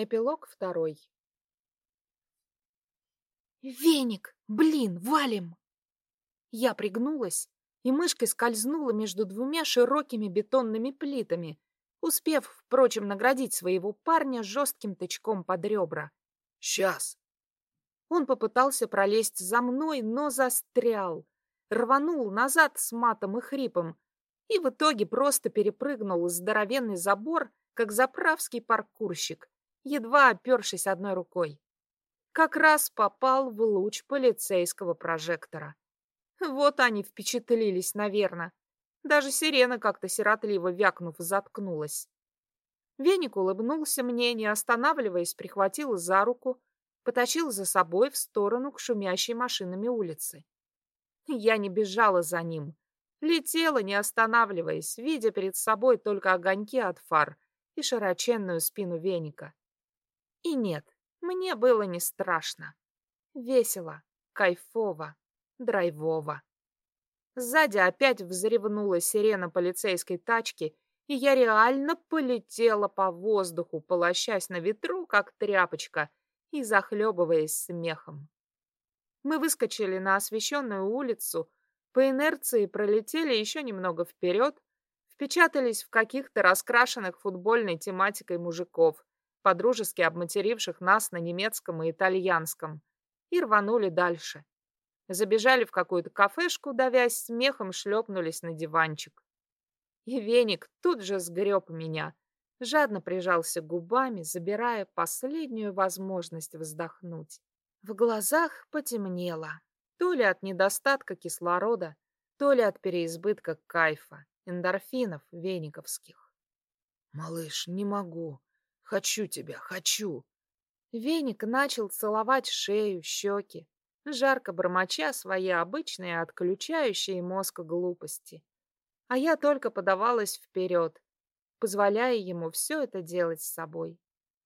Эпилог второй. «Веник! Блин, валим!» Я пригнулась и мышкой скользнула между двумя широкими бетонными плитами, успев, впрочем, наградить своего парня жестким тычком под ребра. «Сейчас!» Он попытался пролезть за мной, но застрял, рванул назад с матом и хрипом и в итоге просто перепрыгнул здоровенный забор, как заправский паркурщик, едва опершись одной рукой. Как раз попал в луч полицейского прожектора. Вот они впечатлились, наверное. Даже сирена как-то сиротливо вякнув, заткнулась. Веник улыбнулся мне, не останавливаясь, прихватил за руку, потащил за собой в сторону к шумящей машинами улицы. Я не бежала за ним. Летела, не останавливаясь, видя перед собой только огоньки от фар и широченную спину веника. И нет, мне было не страшно. Весело, кайфово, драйвово. Сзади опять взревнула сирена полицейской тачки, и я реально полетела по воздуху, полощась на ветру, как тряпочка, и захлебываясь смехом. Мы выскочили на освещенную улицу, по инерции пролетели еще немного вперед, впечатались в каких-то раскрашенных футбольной тематикой мужиков, подружески обматеривших нас на немецком и итальянском, и рванули дальше. Забежали в какую-то кафешку, давясь смехом, шлепнулись на диванчик. И веник тут же сгреб меня, жадно прижался губами, забирая последнюю возможность вздохнуть. В глазах потемнело, то ли от недостатка кислорода, то ли от переизбытка кайфа, эндорфинов вениковских. «Малыш, не могу. Хочу тебя, хочу!» Веник начал целовать шею, щеки, жарко бормоча свои обычные отключающие мозг глупости. А я только подавалась вперед, позволяя ему все это делать с собой.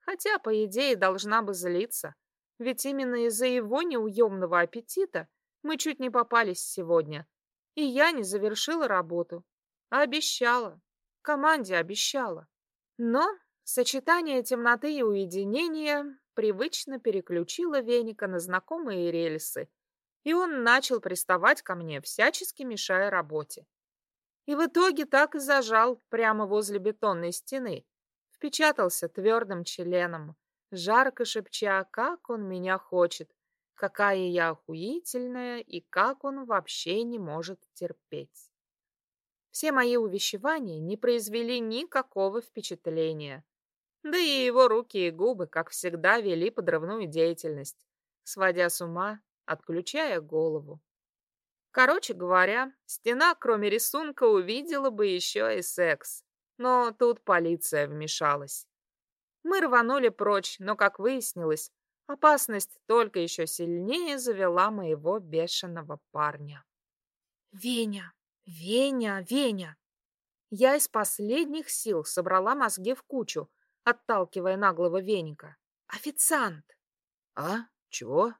Хотя, по идее, должна бы злиться, ведь именно из-за его неуемного аппетита мы чуть не попались сегодня, и я не завершила работу, а обещала, команде обещала. Но Сочетание темноты и уединения привычно переключило веника на знакомые рельсы, и он начал приставать ко мне, всячески мешая работе. И в итоге так и зажал прямо возле бетонной стены, впечатался твердым членом, жарко шепча, как он меня хочет, какая я охуительная и как он вообще не может терпеть. Все мои увещевания не произвели никакого впечатления. Да и его руки и губы, как всегда, вели подрывную деятельность, сводя с ума, отключая голову. Короче говоря, стена, кроме рисунка, увидела бы еще и секс. Но тут полиция вмешалась. Мы рванули прочь, но, как выяснилось, опасность только еще сильнее завела моего бешеного парня. «Веня! Веня! Веня!» Я из последних сил собрала мозги в кучу, отталкивая наглого веника. «Официант!» «А? Чего?»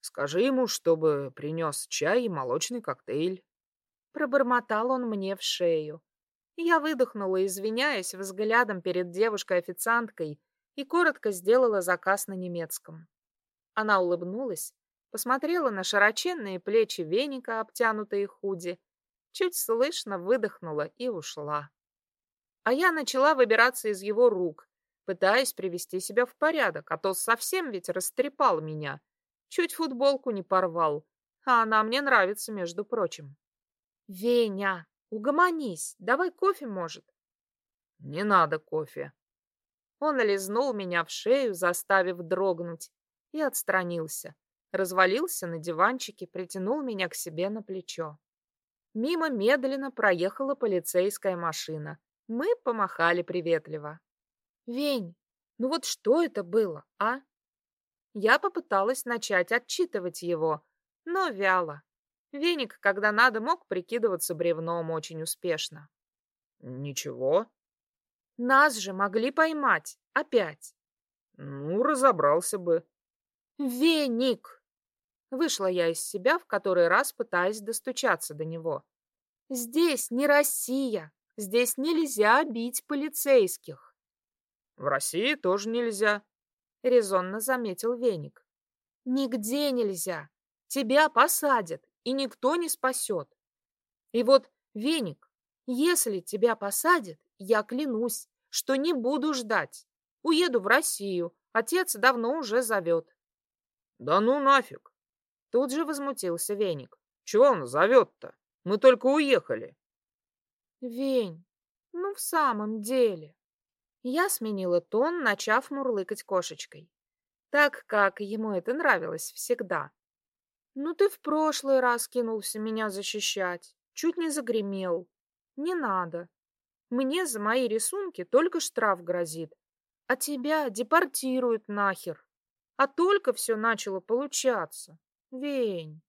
«Скажи ему, чтобы принес чай и молочный коктейль». Пробормотал он мне в шею. Я выдохнула, извиняясь взглядом перед девушкой-официанткой и коротко сделала заказ на немецком. Она улыбнулась, посмотрела на широченные плечи веника, обтянутые худи, чуть слышно выдохнула и ушла. А я начала выбираться из его рук, пытаясь привести себя в порядок, а то совсем ведь растрепал меня. Чуть футболку не порвал, а она мне нравится, между прочим. Веня, угомонись, давай кофе, может? Не надо кофе. Он лизнул меня в шею, заставив дрогнуть, и отстранился. Развалился на диванчике, притянул меня к себе на плечо. Мимо медленно проехала полицейская машина. Мы помахали приветливо. Вень, ну вот что это было, а? Я попыталась начать отчитывать его, но вяло. Веник, когда надо, мог прикидываться бревном очень успешно. Ничего. Нас же могли поймать. Опять. Ну, разобрался бы. Веник! Вышла я из себя, в который раз пытаясь достучаться до него. Здесь не Россия. Здесь нельзя бить полицейских. В России тоже нельзя. — резонно заметил Веник. «Нигде нельзя. Тебя посадят, и никто не спасет. И вот, Веник, если тебя посадят, я клянусь, что не буду ждать. Уеду в Россию. Отец давно уже зовет. Да ну нафиг. Тут же возмутился Веник. Чего он зовет-то? Мы только уехали. Вень, ну в самом деле. Я сменила тон, начав мурлыкать кошечкой. Так, как ему это нравилось всегда. Ну ты в прошлый раз кинулся меня защищать. Чуть не загремел. Не надо. Мне за мои рисунки только штраф грозит, а тебя депортируют нахер. А только все начало получаться. Вень.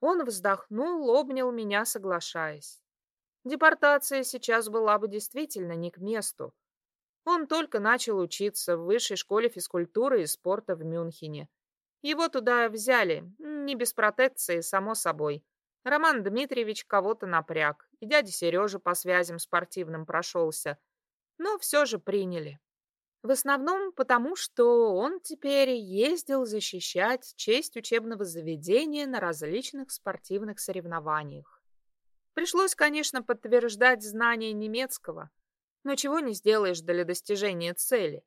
Он вздохнул, обнял меня, соглашаясь. Депортация сейчас была бы действительно не к месту. Он только начал учиться в высшей школе физкультуры и спорта в Мюнхене. Его туда взяли, не без протекции, само собой. Роман Дмитриевич кого-то напряг, и дядя Сережа по связям спортивным прошелся. Но все же приняли. В основном потому, что он теперь ездил защищать честь учебного заведения на различных спортивных соревнованиях. Пришлось, конечно, подтверждать знание немецкого, но чего не сделаешь для достижения цели.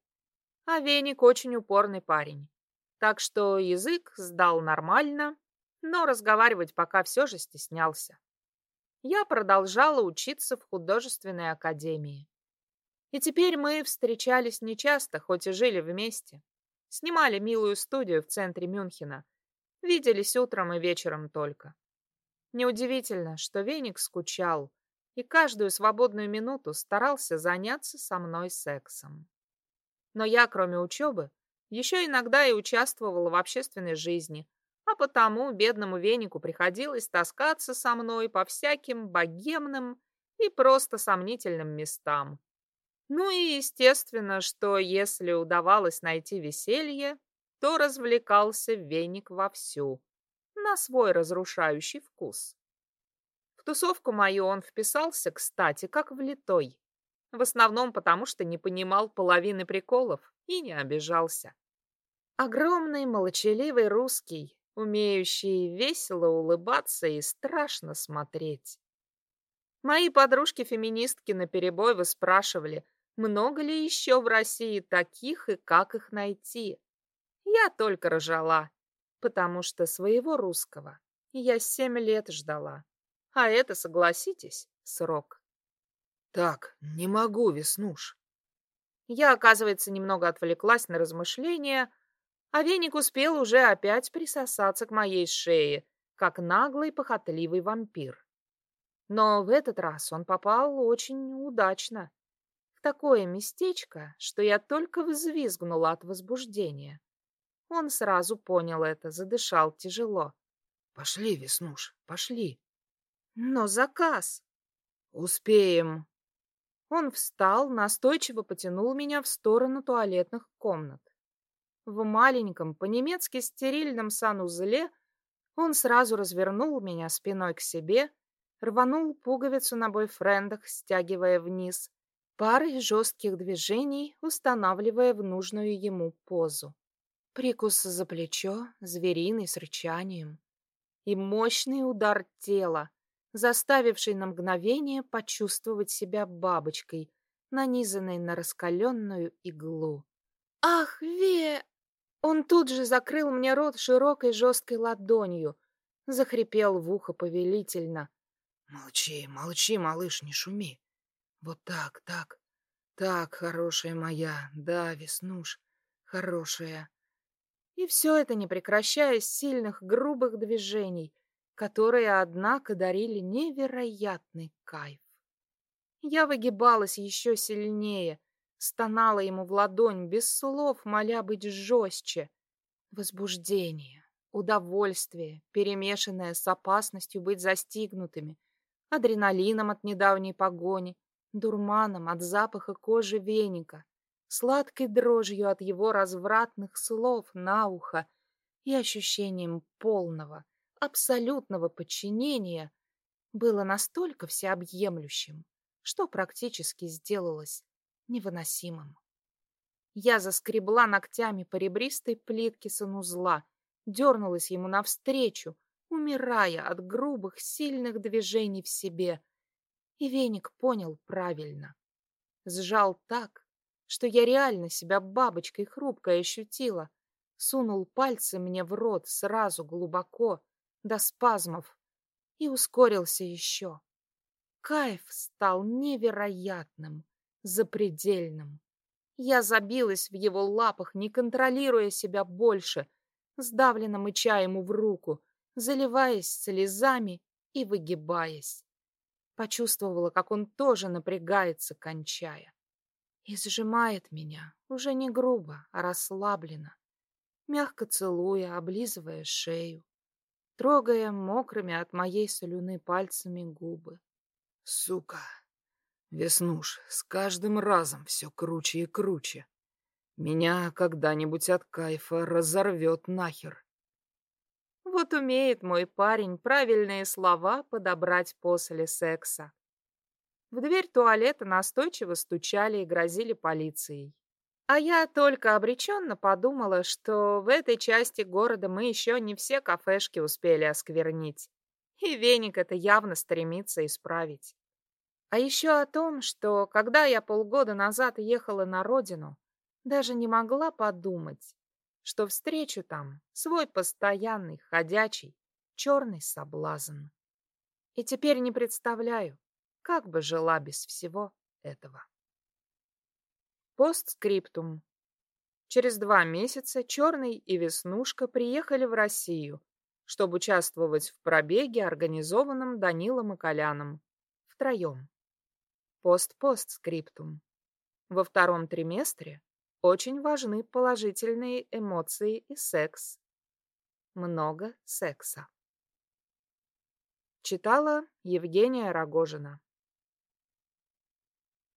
А Веник очень упорный парень. Так что язык сдал нормально, но разговаривать пока все же стеснялся. Я продолжала учиться в художественной академии. И теперь мы встречались нечасто, хоть и жили вместе. Снимали милую студию в центре Мюнхена. Виделись утром и вечером только. Неудивительно, что Веник скучал и каждую свободную минуту старался заняться со мной сексом. Но я, кроме учебы, еще иногда и участвовала в общественной жизни, а потому бедному венику приходилось таскаться со мной по всяким богемным и просто сомнительным местам. Ну и естественно, что если удавалось найти веселье, то развлекался веник вовсю, на свой разрушающий вкус. Тусовку мою он вписался, кстати, как влитой, в основном потому, что не понимал половины приколов и не обижался. Огромный молчаливый русский, умеющий весело улыбаться и страшно смотреть. Мои подружки-феминистки наперебой выспрашивали, много ли еще в России таких и как их найти. Я только ржала, потому что своего русского я семь лет ждала. А это, согласитесь, срок. Так, не могу, Веснуш. Я, оказывается, немного отвлеклась на размышления, а веник успел уже опять присосаться к моей шее, как наглый похотливый вампир. Но в этот раз он попал очень удачно. В такое местечко, что я только взвизгнула от возбуждения. Он сразу понял это, задышал тяжело. «Пошли, Веснуш, пошли!» «Но заказ!» «Успеем!» Он встал, настойчиво потянул меня в сторону туалетных комнат. В маленьком, по-немецки стерильном санузле он сразу развернул меня спиной к себе, рванул пуговицу на бойфрендах, стягивая вниз, парой жестких движений устанавливая в нужную ему позу. Прикус за плечо, звериный с рычанием и мощный удар тела, заставивший на мгновение почувствовать себя бабочкой, нанизанной на раскаленную иглу. «Ах, Ве!» Он тут же закрыл мне рот широкой жесткой ладонью, захрипел в ухо повелительно. «Молчи, молчи, малыш, не шуми. Вот так, так, так, хорошая моя, да, Веснуш, хорошая». И все это не прекращая сильных грубых движений, которые, однако, дарили невероятный кайф. Я выгибалась еще сильнее, Стонала ему в ладонь, без слов, моля быть жестче. Возбуждение, удовольствие, перемешанное с опасностью быть застигнутыми, адреналином от недавней погони, дурманом от запаха кожи веника, сладкой дрожью от его развратных слов на ухо и ощущением полного, абсолютного подчинения было настолько всеобъемлющим, что практически сделалось невыносимым. Я заскребла ногтями по ребристой плитке санузла, дернулась ему навстречу, умирая от грубых, сильных движений в себе. И веник понял правильно. Сжал так, что я реально себя бабочкой хрупкой ощутила. Сунул пальцы мне в рот сразу глубоко, до спазмов, и ускорился еще. Кайф стал невероятным, запредельным. Я забилась в его лапах, не контролируя себя больше, сдавленно мыча ему в руку, заливаясь слезами и выгибаясь. Почувствовала, как он тоже напрягается, кончая. И сжимает меня, уже не грубо, а расслабленно, мягко целуя, облизывая шею, трогая мокрыми от моей солюны пальцами губы. Сука! Веснуш, с каждым разом все круче и круче. Меня когда-нибудь от кайфа разорвет нахер. Вот умеет мой парень правильные слова подобрать после секса. В дверь туалета настойчиво стучали и грозили полицией. А я только обреченно подумала, что в этой части города мы еще не все кафешки успели осквернить. И веник это явно стремится исправить. А еще о том, что когда я полгода назад ехала на родину, даже не могла подумать, что встречу там свой постоянный, ходячий, черный соблазн. И теперь не представляю, как бы жила без всего этого. Постскриптум. Через два месяца Черный и Веснушка приехали в Россию, чтобы участвовать в пробеге, организованном Данилом и Коляном. Втроем. Пост-постскриптум. Во втором триместре очень важны положительные эмоции и секс. Много секса. Читала Евгения Рогожина.